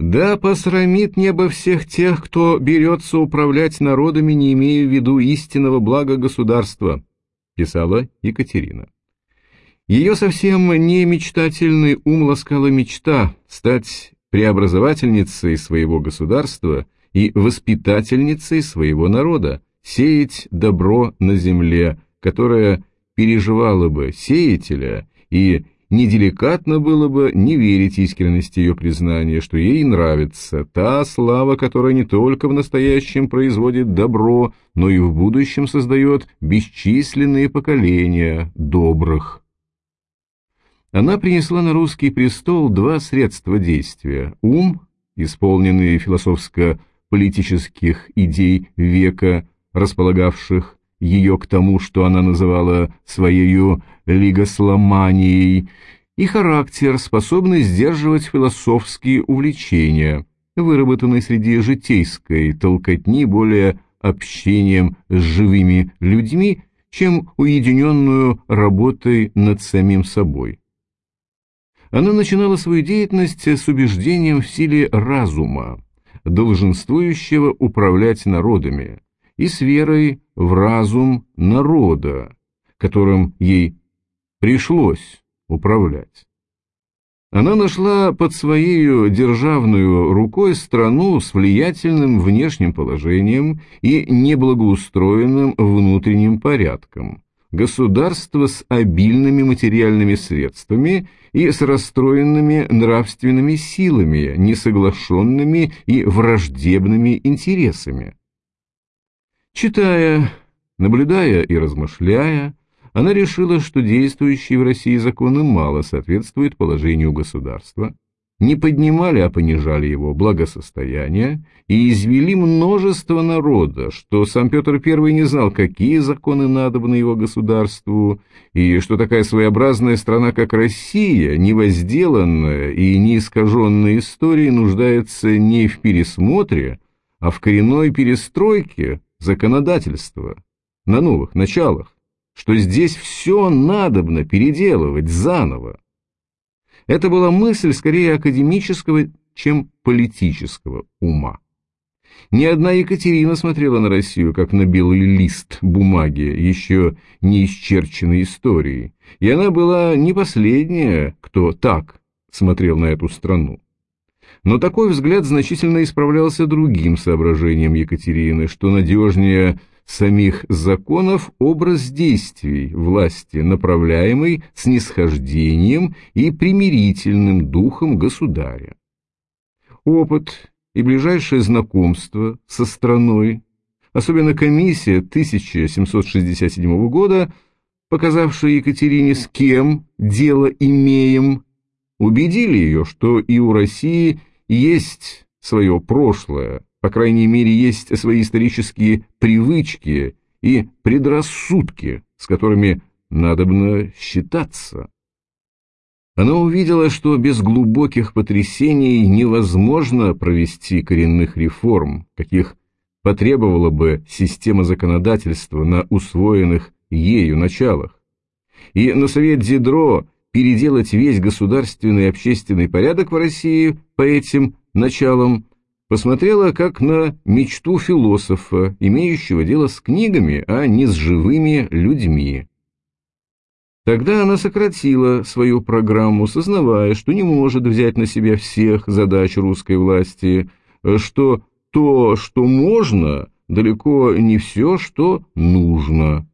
Да посрамит небо всех тех, кто берется управлять народами, не имея в виду истинного блага государства, писала Екатерина. Ее совсем не мечтательный ум ласкала мечта стать преобразовательницей своего государства и воспитательницей своего народа, сеять добро на земле, которое переживало бы сеятеля и неделикатно было бы не верить искренности ее признания, что ей нравится та слава, которая не только в настоящем производит добро, но и в будущем создает бесчисленные поколения добрых. Она принесла на русский престол два средства действия – ум, исполненный философско-политических идей века, располагавших ее к тому, что она называла своею лигосломанией, и характер, способный сдерживать философские увлечения, выработанный среди житейской толкотни более общением с живыми людьми, чем уединенную работой над самим собой. Она начинала свою деятельность с убеждением в силе разума, долженствующего управлять народами, и с верой в разум народа, которым ей пришлось управлять. Она нашла под своей державную рукой страну с влиятельным внешним положением и неблагоустроенным внутренним порядком, государство с обильными материальными средствами и с расстроенными нравственными силами, несоглашенными и враждебными интересами. Читая, наблюдая и размышляя, она решила, что действующие в России законы мало соответствуют положению государства, не поднимали, а понижали его благосостояние и извели множество народа, что сам Петр I не знал, какие законы надобны его государству, и что такая своеобразная страна, как Россия, невозделанная и не искаженная историей, нуждается не в пересмотре, а в коренной перестройке законодательства на новых началах, что здесь все надобно переделывать заново. Это была мысль скорее академического, чем политического ума. Ни одна Екатерина смотрела на Россию, как на белый лист бумаги, еще не исчерченной историей, и она была не последняя, кто так смотрел на эту страну. Но такой взгляд значительно исправлялся другим соображением Екатерины, что надежнее самих законов образ действий власти, направляемый снисхождением и примирительным духом государя. Опыт и ближайшее знакомство со страной, особенно комиссия 1767 года, показавшая Екатерине, с кем дело имеем, убедили ее, что и у России есть свое прошлое, по крайней мере, есть свои исторические привычки и предрассудки, с которыми надобно считаться. Она увидела, что без глубоких потрясений невозможно провести коренных реформ, каких потребовала бы система законодательства на усвоенных ею началах. И на совет Дидро переделать весь государственный общественный порядок в России по этим началам посмотрела как на мечту философа, имеющего дело с книгами, а не с живыми людьми. Тогда она сократила свою программу, сознавая, что не может взять на себя всех задач русской власти, что то, что можно, далеко не все, что нужно.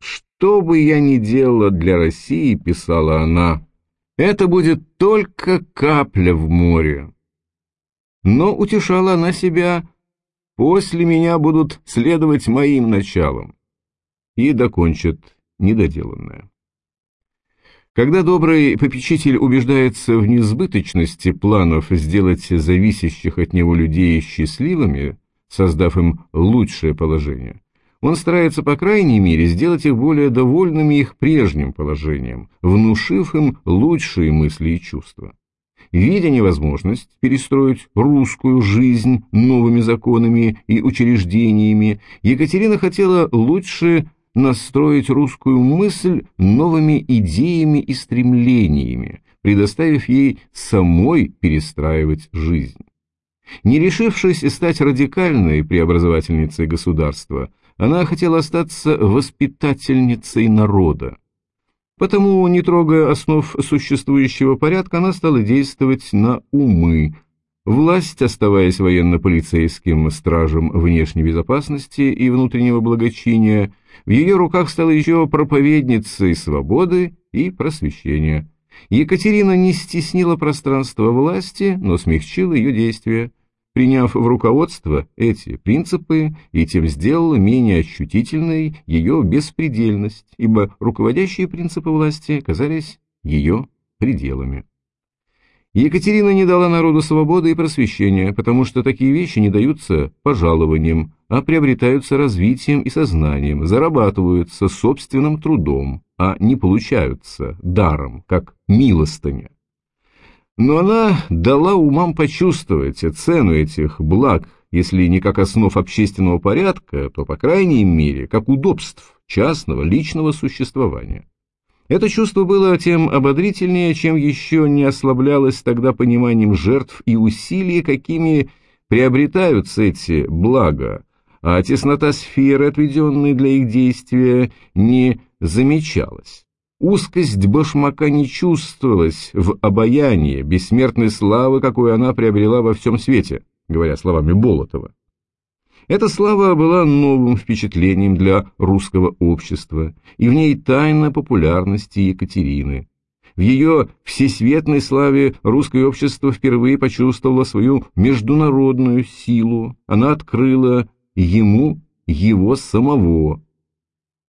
«Что бы я ни делала для России», — писала она, — «это будет только капля в море». Но утешала она себя, «после меня будут следовать моим началам» и докончат недоделанное. Когда добрый попечитель убеждается в несбыточности планов сделать зависящих от него людей счастливыми, создав им лучшее положение, он старается, по крайней мере, сделать их более довольными их прежним положением, внушив им лучшие мысли и чувства. Видя невозможность перестроить русскую жизнь новыми законами и учреждениями, Екатерина хотела лучше настроить русскую мысль новыми идеями и стремлениями, предоставив ей самой перестраивать жизнь. Не решившись стать радикальной преобразовательницей государства, она хотела остаться воспитательницей народа. Потому, не трогая основ существующего порядка, она стала действовать на умы. Власть, оставаясь военно-полицейским стражем внешней безопасности и внутреннего благочиния, в ее руках стала еще проповедницей свободы и просвещения. Екатерина не стеснила пространство власти, но смягчила ее действия приняв в руководство эти принципы и тем сделала менее ощутительной ее беспредельность, ибо руководящие принципы власти казались ее пределами. Екатерина не дала народу свободы и просвещения, потому что такие вещи не даются пожалованием, а приобретаются развитием и сознанием, зарабатываются собственным трудом, а не получаются даром, как милостыня. Но она дала умам почувствовать цену этих благ, если не как основ общественного порядка, то, по крайней мере, как удобств частного личного существования. Это чувство было тем ободрительнее, чем еще не ослаблялось тогда пониманием жертв и усилий, какими приобретаются эти блага, а теснота сферы, отведенной для их действия, не замечалась. Узкость башмака не чувствовалась в обаянии бессмертной славы, какую она приобрела во всем свете, говоря словами Болотова. Эта слава была новым впечатлением для русского общества, и в ней тайна популярности Екатерины. В ее всесветной славе русское общество впервые почувствовало свою международную силу, она открыла ему его самого,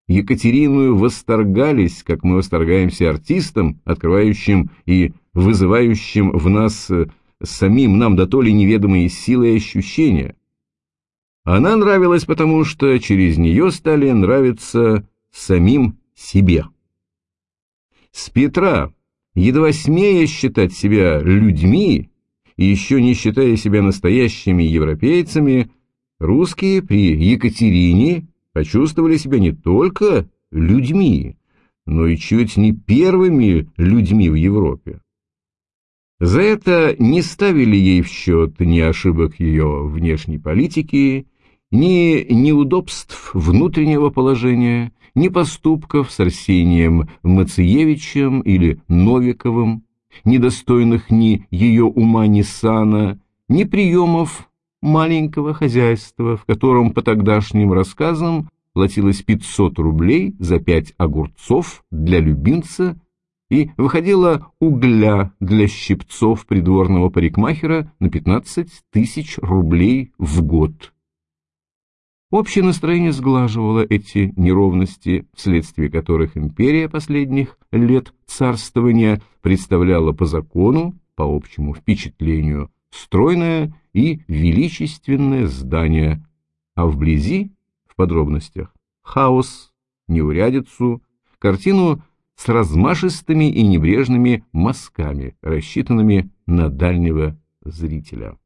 Екатерину восторгались, как мы восторгаемся артистом, открывающим и вызывающим в нас э, самим нам до то ли неведомые силы и ощущения. Она нравилась, потому что через нее стали нравиться самим себе. С Петра, едва смея считать себя людьми, и еще не считая себя настоящими европейцами, русские при Екатерине почувствовали себя не только людьми, но и чуть не первыми людьми в Европе. За это не ставили ей в счет ни ошибок ее внешней политики, ни неудобств внутреннего положения, ни поступков с Арсением Мациевичем или Новиковым, недостойных ни ее ума, ни сана, ни приемов маленького хозяйства, в котором по тогдашним рассказам платилось 500 рублей за пять огурцов для любимца и выходило угля для щипцов придворного парикмахера на 15 тысяч рублей в год. Общее настроение сглаживало эти неровности, вследствие которых империя последних лет царствования представляла по закону, по общему впечатлению, стройное и величественное здание, а вблизи, в подробностях, хаос, неурядицу, картину с размашистыми и небрежными мазками, рассчитанными на дальнего зрителя.